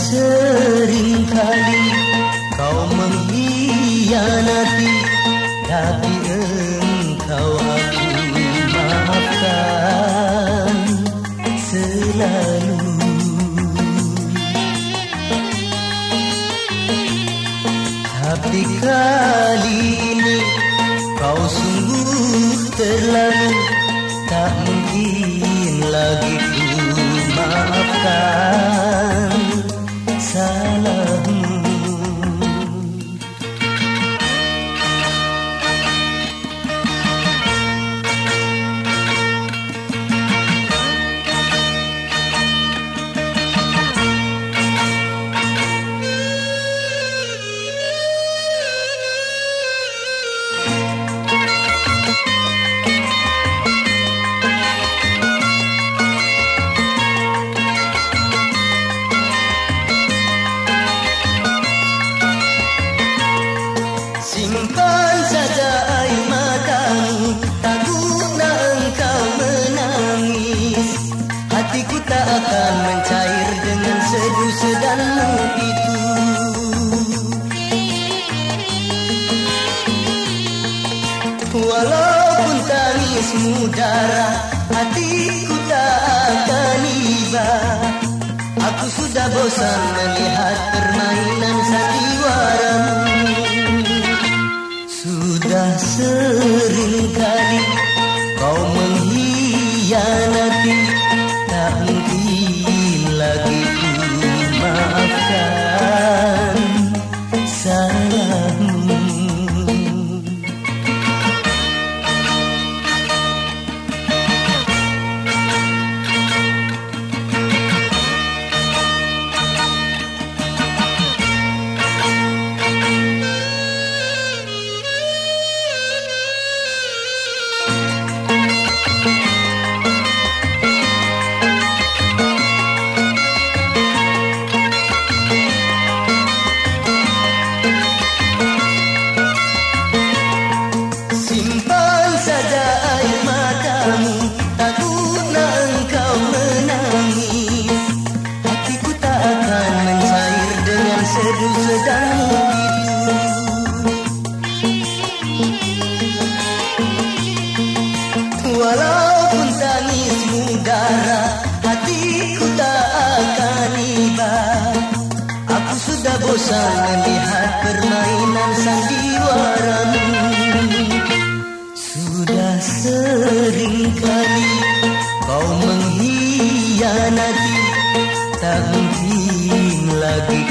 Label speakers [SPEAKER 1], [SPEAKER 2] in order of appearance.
[SPEAKER 1] Seringkali kau mengkhianati Tapi engkau aku maafkan selalu. Tapi kali sedanmu itu. Walaupun tangismu darah Hatiku tak akan iba. Aku sudah bosan melihat permainan sandiwaramu. Sudah sering kali Walaupun Hatiku tak Aku sudah bosan melihat permainan sudah sering kali kau mengkhianati. Tak mungkin lagi